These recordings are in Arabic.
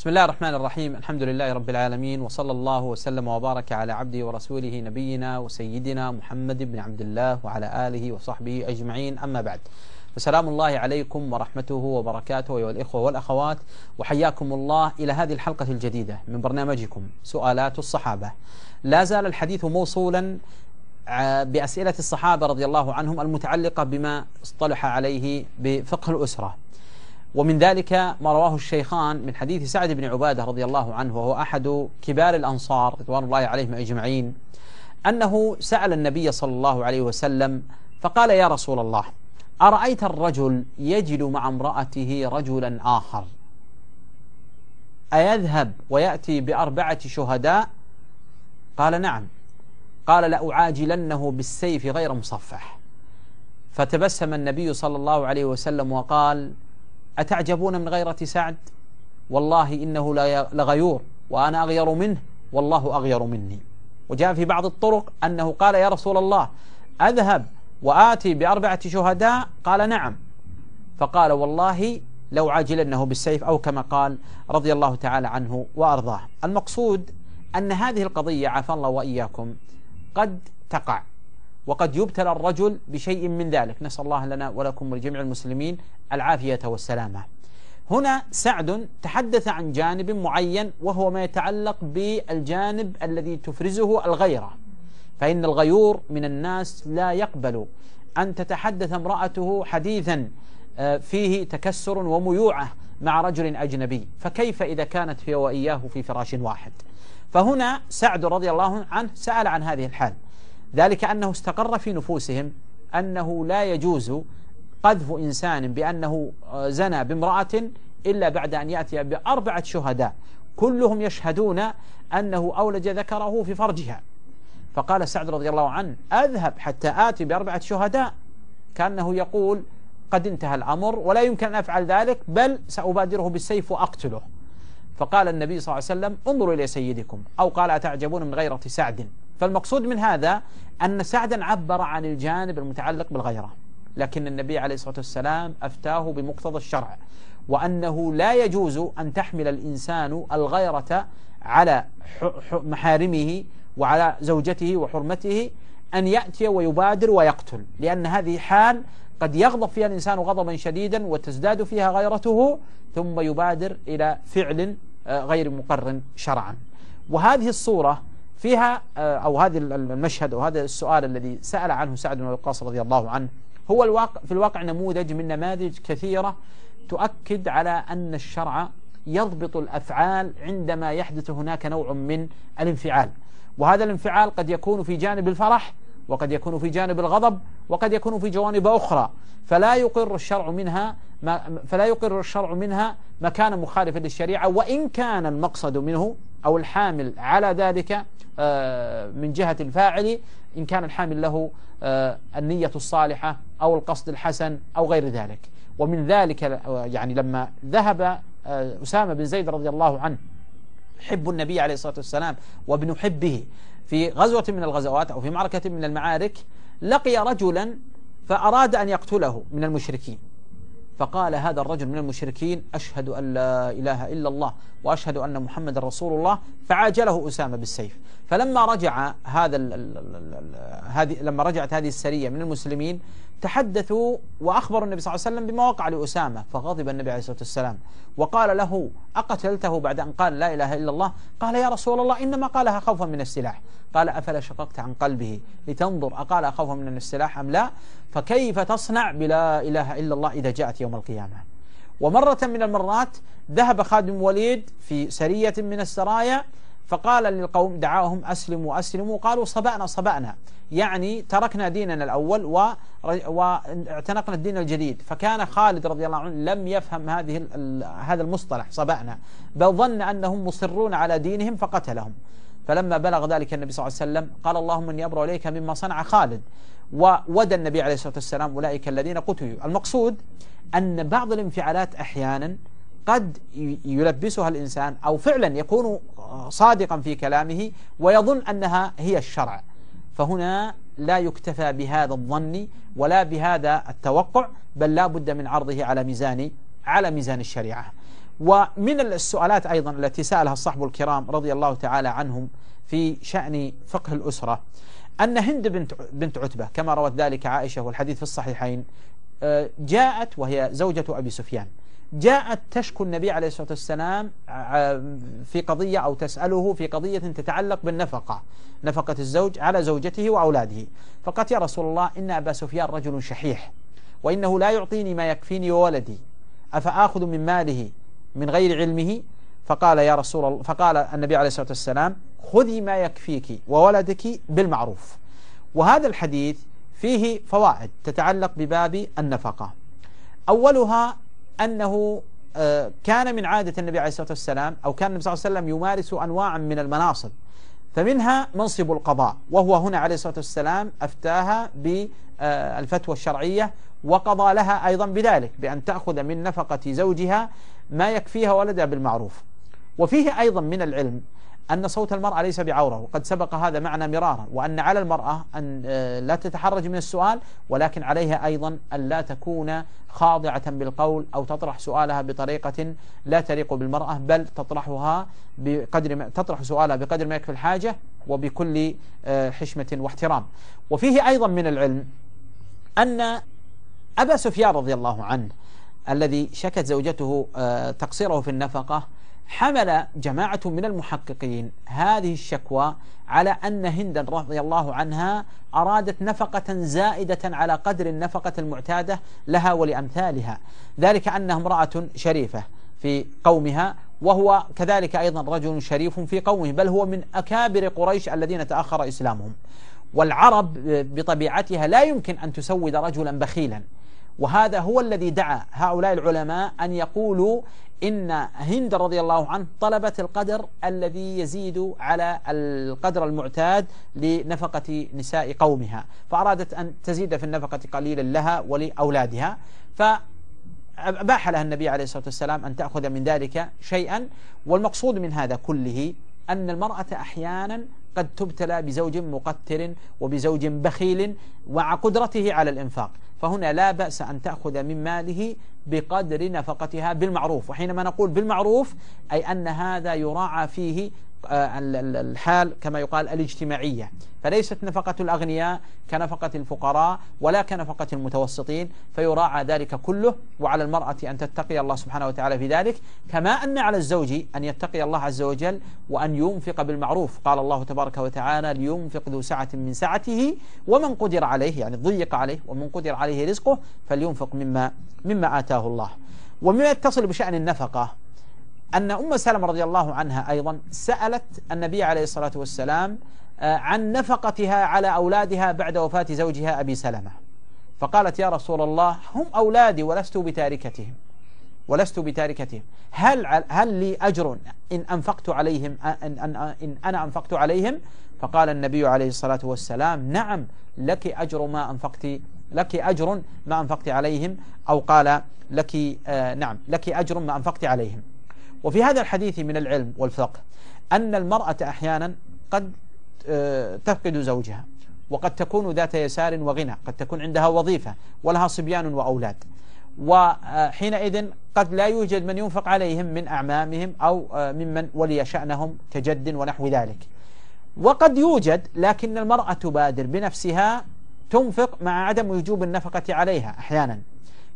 بسم الله الرحمن الرحيم. الحمد لله رب العالمين وصلى الله وسلم وبارك على عبده ورسوله نبينا وسيدنا محمد بن عبد الله وعلى آله وصحبه أجمعين. أما بعد فسلام الله عليكم ورحمته وبركاته أيها الإخوة والأخوات وحياكم الله إلى هذه الحلقة الجديدة من برنامجكم سؤالات الصحابة. لا زال الحديث موصولا بأسئلة الصحابة رضي الله عنهم المتعلقة بما اصطلح عليه بفقه الأسرة. ومن ذلك ما رواه الشيخان من حديث سعد بن عبادة رضي الله عنه وهو أحد كبار الأنصار رضوان الله عليهم أجمعين أنه سأل النبي صلى الله عليه وسلم فقال يا رسول الله أرأيت الرجل يجد مع امرأته رجلا آخر؟ أيذهب ويأتي بأربعة شهداء؟ قال نعم. قال لأعاجلنه بالسيف غير مصفح. فتبسم النبي صلى الله عليه وسلم وقال أتعجبون من غيرة سعد؟ والله إنه لغيور وأنا أغير منه والله أغير مني. وجاء في بعض الطرق أنه قال يا رسول الله أذهب وآتي بأربعة شهداء. قال نعم. فقال والله لو عاجلنه بالسيف أو كما قال رضي الله تعالى عنه وأرضاه. المقصود أن هذه القضية عافى الله وإياكم قد تقع. وقد يبتلى الرجل بشيء من ذلك. نسأل الله لنا ولكم ولجميع المسلمين العافية والسلامة. هنا سعد تحدث عن جانب معين وهو ما يتعلق بالجانب الذي تفرزه الغيرة. فإن الغيور من الناس لا يقبل أن تتحدث امرأته حديثا آه، فيه تكسر وميوعة مع رجل أجنبي. فكيف إذا كانت هي وإياه في فراش واحد؟ فهنا سعد رضي الله عنه سأل عن هذه الحال. ذلك أنه استقر في نفوسهم أنه لا يجوز قذف إنسان بأنه زنى بامرأة إلا بعد أن يأتي بأربعة شهداء. كلهم يشهدون أنه أولج ذكره في فرجها. فقال سعد رضي الله عنه أذهب حتى آتي بأربعة شهداء. كأنه يقول قد انتهى الأمر ولا يمكن أن أفعل ذلك بل سأبادره بالسيف وأقتله. فقال النبي صلى الله عليه وسلم انظروا إلى سيدكم أو قال أتعجبون من غيرة سعد؟ فالمقصود من هذا أن سعدا عبر عن الجانب المتعلق بالغيرة لكن النبي عليه الصلاة والسلام أفتاه بمقتضى الشرع وأنه لا يجوز أن تحمل الإنسان الغيرة على محارمه وعلى زوجته وحرمته أن يأتي ويبادر ويقتل لأن هذه حال قد يغضب فيها الإنسان غضبا شديدا وتزداد فيها غيرته ثم يبادر إلى فعل آه، غير مقر شرعا. وهذه الصورة فيها آه، أو هذا المشهد أو هذا السؤال الذي سأل عنه سعد بن وقاص رضي الله عنه هو الواقع في الواقع نموذج من نماذج كثيرة تؤكد على أن الشرع يضبط الأفعال عندما يحدث هناك نوع من الانفعال. وهذا الانفعال قد يكون في جانب الفرح وقد يكون في جانب الغضب وقد يكون في جوانب أخرى. فلا يقر الشرع منها ما فلا يقر الشرع منها مكانا مخالفا للشريعة وإن كان المقصد منه أو الحامل على ذلك آه، من جهة الفاعل إن كان الحامل له آه، النية الصالحة أو القصد الحسن أو غير ذلك. ومن ذلك يعني لما ذهب آه، أسامة بن زيد رضي الله عنه حب النبي عليه الصلاة والسلام وابن حبه في غزوة من الغزوات أو في معركة من المعارك لقي رجلا فأراد أن يقتله من المشركين. فقال هذا الرجل من المشركين أشهد أن لا إله إلا الله وأشهد أن محمد رسول الله. فعاجله أسامة بالسيف. فلما رجع هذا هذه لما رجعت هذه السرية من المسلمين تحدثوا وأخبروا النبي صلى الله عليه وسلم بما وقع لأسامة فغضب النبي عليه الصلاة والسلام. وقال له أقتلته بعد أن قال لا إله إلا الله؟ قال يا رسول الله إنما قالها خوفا من السلاح. قال أفلا شققت عن قلبه لتنظر أقال خوفا من السلاح أم لا؟ فكيف تصنع بلا إله إلا الله إذا جاءت يوم القيامة؟ ومرة من المرات ذهب خادم وليد في سرية من السرايا فقال للقوم دعاهم أسلموا أسلموا. قالوا صبأنا صبأنا. يعني تركنا ديننا الأول واعتنقنا الدين الجديد. فكان خالد رضي الله عنه لم يفهم هذه هذا المصطلح صبأنا. بل ظن أنهم مصرون على دينهم فقتلهم. فلما بلغ ذلك النبي صلى الله عليه وسلم قال اللهم إني أبرأ إليك مما صنع خالد. وودى النبي عليه الصلاة والسلام أولئك الذين قتلوا. المقصود أن بعض الانفعالات أحيانا قد يلبسها الإنسان أو فعلا يكون صادقا في كلامه ويظن أنها هي الشرع. فهنا لا يكتفى بهذا الظن ولا بهذا التوقع بل لا بد من عرضه على ميزان على ميزان الشريعة. ومن السؤالات أيضا التي سألها الصحب الكرام رضي الله تعالى عنهم في شأن فقه الأسرة أن هند بنت بنت عتبة كما روت ذلك عائشة والحديث في الصحيحين آه، جاءت وهي زوجة أبي سفيان. جاءت تشكو النبي عليه الصلاة والسلام في قضية أو تسأله في قضية تتعلق بالنفقة نفقة الزوج على زوجته وأولاده. فقالت يا رسول الله إن أبا سفيان رجل شحيح وإنه لا يعطيني ما يكفيني وولدي. أفآخذ من ماله من غير علمه؟ فقال يا رسول الله فقال النبي عليه الصلاة والسلام خذي ما يكفيك وولدك بالمعروف. وهذا الحديث فيه فوائد تتعلق بباب النفقة. أولها أنه آه، كان من عادة النبي عليه الصلاة والسلام أو كان النبي صلى الله عليه وسلم يمارس أنواعا من المناصب. فمنها منصب القضاء وهو هنا عليه الصلاة والسلام أفتاها بالفتوى الشرعية وقضى لها أيضا بذلك بأن تأخذ من نفقة زوجها ما يكفيها ولدها بالمعروف. وفيه أيضا من العلم أن صوت المرأة ليس بعورة وقد سبق هذا معنا مرارا وأن على المرأة أن آه، لا تتحرج من السؤال ولكن عليها أيضا أن لا تكون خاضعة بالقول أو تطرح سؤالها بطريقة لا تليق بالمرأة بل تطرحها بقدر ما تطرح سؤالها بقدر ما يكفي الحاجة وبكل آه، حشمة واحترام. وفيه أيضا من العلم أن أبا سفيان رضي الله عنه الذي شكت زوجته آه، تقصيره في النفقة حمل جماعة من المحققين هذه الشكوى على أن هندا رضي الله عنها أرادت نفقة زائدة على قدر النفقة المعتادة لها ولأمثالها. ذلك أنها امرأة شريفة في قومها وهو كذلك أيضا رجل شريف في قومه بل هو من أكابر قريش الذين تأخر إسلامهم. والعرب بطبيعتها لا يمكن أن تسود رجلا بخيلا. وهذا هو الذي دعا هؤلاء العلماء أن يقولوا إن هند رضي الله عنه طلبت القدر الذي يزيد على القدر المعتاد لنفقة نساء قومها فأرادت أن تزيد في النفقة قليلا لها ولأولادها. فأباح لها النبي عليه الصلاة والسلام أن تأخذ من ذلك شيئا. والمقصود من هذا كله أن المرأة أحيانا قد تبتلى بزوج مقتر وبزوج بخيل مع قدرته على الإنفاق فهنا لا بأس أن تأخذ من ماله بقدر نفقتها بالمعروف. وحينما نقول بالمعروف أي أن هذا يراعى فيه آه، الحال كما يقال الاجتماعية. فليست نفقة الأغنياء كنفقة الفقراء ولا كنفقة المتوسطين فيراعى ذلك كله. وعلى المرأة أن تتقي الله سبحانه وتعالى في ذلك. كما أن على الزوج أن يتقي الله عز وجل وأن ينفق بالمعروف. قال الله تبارك وتعالى لينفق ذو سعة من سعته ومن قدر عليه. يعني ضيق عليه ومن قدر عليه رزقه فلينفق مما مما آتاه الله. ومما يتصل بشأن النفقة أن أم سلمة رضي الله عنها أيضا سألت النبي عليه الصلاة والسلام آه، عن نفقتها على أولادها بعد وفاة زوجها أبي سلمة. فقالت يا رسول الله هم أولادي ولست بتاركتهم. ولست بتاركتهم. هل هل لي أجر إن أنفقت عليهم إن, إن, إن أنا أنفقت عليهم؟ فقال النبي عليه الصلاة والسلام نعم لك أجر ما أنفقت لك أجر ما أنفقت عليهم أو قال لك آه نعم لك أجر ما أنفقت عليهم. وفي هذا الحديث من العلم والفقه أن المرأة أحيانا قد آه، تفقد زوجها وقد تكون ذات يسار وغنى قد تكون عندها وظيفة ولها صبيان وأولاد وحينئذ قد لا يوجد من ينفق عليهم من أعمامهم أو آه، ممن ولي شأنهم كجد ونحو ذلك. وقد يوجد لكن المرأة تبادر بنفسها تنفق مع عدم وجوب النفقة عليها أحيانا.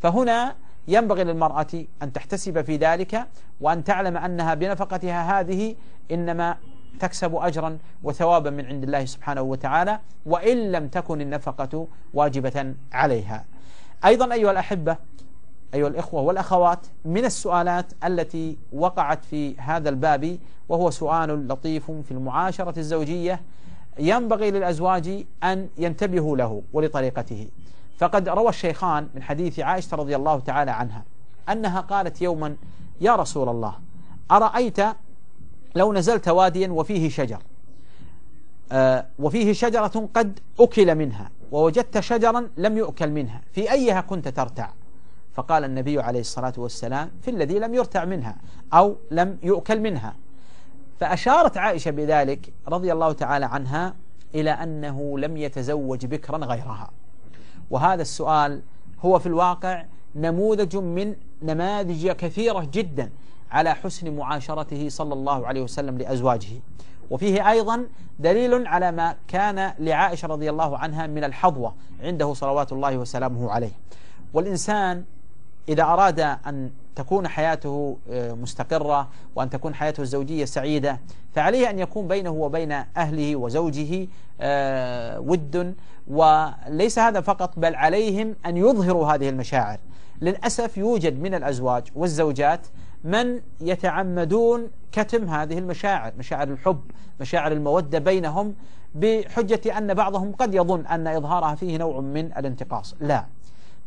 فهنا ينبغي للمرأة أن تحتسب في ذلك وأن تعلم أنها بنفقتها هذه إنما تكسب أجرا وثوابا من عند الله سبحانه وتعالى وإن لم تكن النفقة واجبة عليها. أيضا أيها الأحبة أيها الإخوة والأخوات من السؤالات التي وقعت في هذا الباب وهو سؤال لطيف في المعاشرة الزوجية ينبغي للأزواج أن ينتبهوا له ولطريقته. فقد روى الشيخان من حديث عائشة رضي الله تعالى عنها أنها قالت يوما يا رسول الله أرأيت لو نزلت واديا وفيه شجر آه، وفيه شجرة قد أكل منها ووجدت شجرا لم يؤكل منها في أيها كنت ترتع؟ فقال النبي عليه الصلاة والسلام في الذي لم يرتع منها أو لم يؤكل منها. فأشارت عائشة بذلك رضي الله تعالى عنها إلى أنه لم يتزوج بكرا غيرها. وهذا السؤال هو في الواقع نموذج من نماذج كثيرة جدا على حسن معاشرته صلى الله عليه وسلم لأزواجه. وفيه أيضا دليل على ما كان لعائشة رضي الله عنها من الحظوة عنده صلوات الله وسلامه عليه. والإنسان إذا أراد أن تكون حياته آه، مستقرة وأن تكون حياته الزوجية سعيدة. فعليه أن يكون بينه وبين أهله وزوجه آه، ود. وليس هذا فقط بل عليهم أن يظهروا هذه المشاعر. للأسف يوجد من الأزواج والزوجات من يتعمدون كتم هذه المشاعر مشاعر الحب مشاعر المودة بينهم بحجة أن بعضهم قد يظن أن إظهارها فيه نوع من الانتقاص. لا.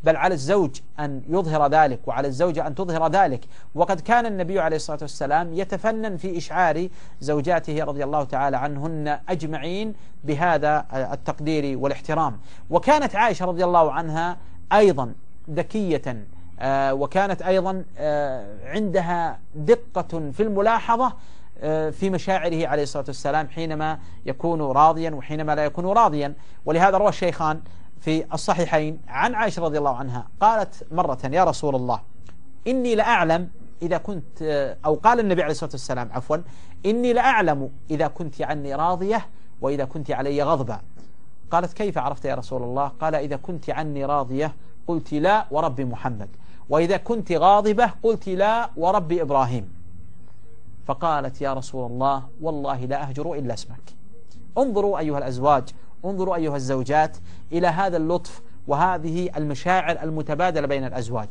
بل على الزوج أن يظهر ذلك وعلى الزوجة أن تظهر ذلك. وقد كان النبي عليه الصلاة والسلام يتفنن في إشعار زوجاته رضي الله تعالى عنهن أجمعين بهذا التقدير والاحترام. وكانت عائشة رضي الله عنها أيضا ذكية آه، وكانت أيضا آه، عندها دقة في الملاحظة آه، في مشاعره عليه الصلاة والسلام حينما يكون راضيا وحينما لا يكون راضيا. ولهذا روى الشيخان في الصحيحين عن عائشة رضي الله عنها قالت مرة يا رسول الله إني لأعلم إذا كنت أو قال النبي عليه الصلاة والسلام عفوا إني لأعلم إذا كنت عني راضية وإذا كنت علي غضبا. قالت كيف عرفت يا رسول الله؟ قال إذا كنت عني راضية قلت لا ورب محمد وإذا كنت غاضبة قلت لا ورب إبراهيم. فقالت يا رسول الله والله لا أهجر إلا اسمك. انظروا أيها الأزواج انظروا أيها الزوجات إلى هذا اللطف وهذه المشاعر المتبادلة بين الأزواج.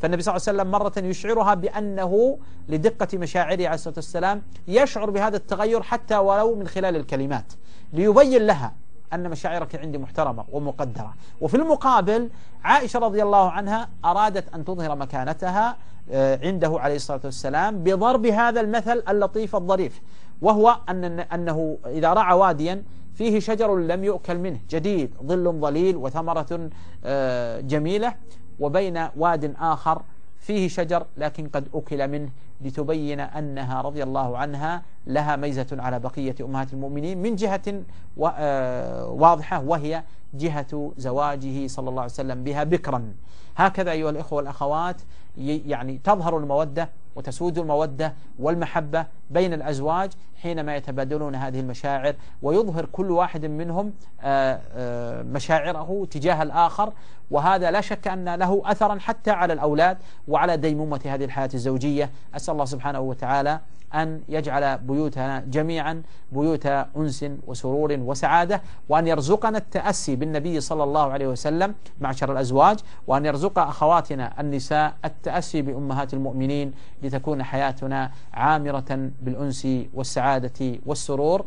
فالنبي صلى الله عليه وسلم مرة يشعرها بأنه لدقة مشاعره عليه الصلاة والسلام يشعر بهذا التغير حتى ولو من خلال الكلمات ليبين لها أن مشاعرك عندي محترمة ومقدرة. وفي المقابل عائشة رضي الله عنها أرادت أن تظهر مكانتها آه، عنده عليه الصلاة والسلام بضرب هذا المثل اللطيف الظريف وهو أن أنه إذا رعى واديا فيه شجر لم يؤكل منه. جديد ظل ظليل وثمرة آه، جميلة. وبين واد آخر فيه شجر لكن قد أكل منه لتبين أنها رضي الله عنها لها ميزة على بقية أمهات المؤمنين من جهة آه، واضحة وهي جهة زواجه صلى الله عليه وسلم بها بكرا. هكذا أيها الإخوة والأخوات يعني تظهر المودة وتسود المودة والمحبة بين الأزواج حينما يتبادلون هذه المشاعر ويظهر كل واحد منهم آه، آه، مشاعره تجاه الآخر وهذا لا شك أن له أثرا حتى على الأولاد وعلى ديمومة هذه الحياة الزوجية. أسأل الله سبحانه وتعالى أن يجعل بيوتنا جميعا بيوت أنس وسرور وسعادة وأن يرزقنا التأسي بالنبي صلى الله عليه وسلم معشر الأزواج وأن يرزق أخواتنا النساء التأسي بأمهات المؤمنين لتكون حياتنا عامرة بالأنس والسعادة والسرور.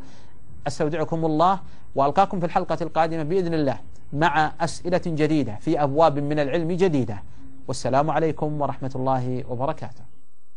أستودعكم الله وألقاكم في الحلقة القادمة بإذن الله مع أسئلة جديدة في أبواب من العلم جديدة. والسلام عليكم ورحمة الله وبركاته.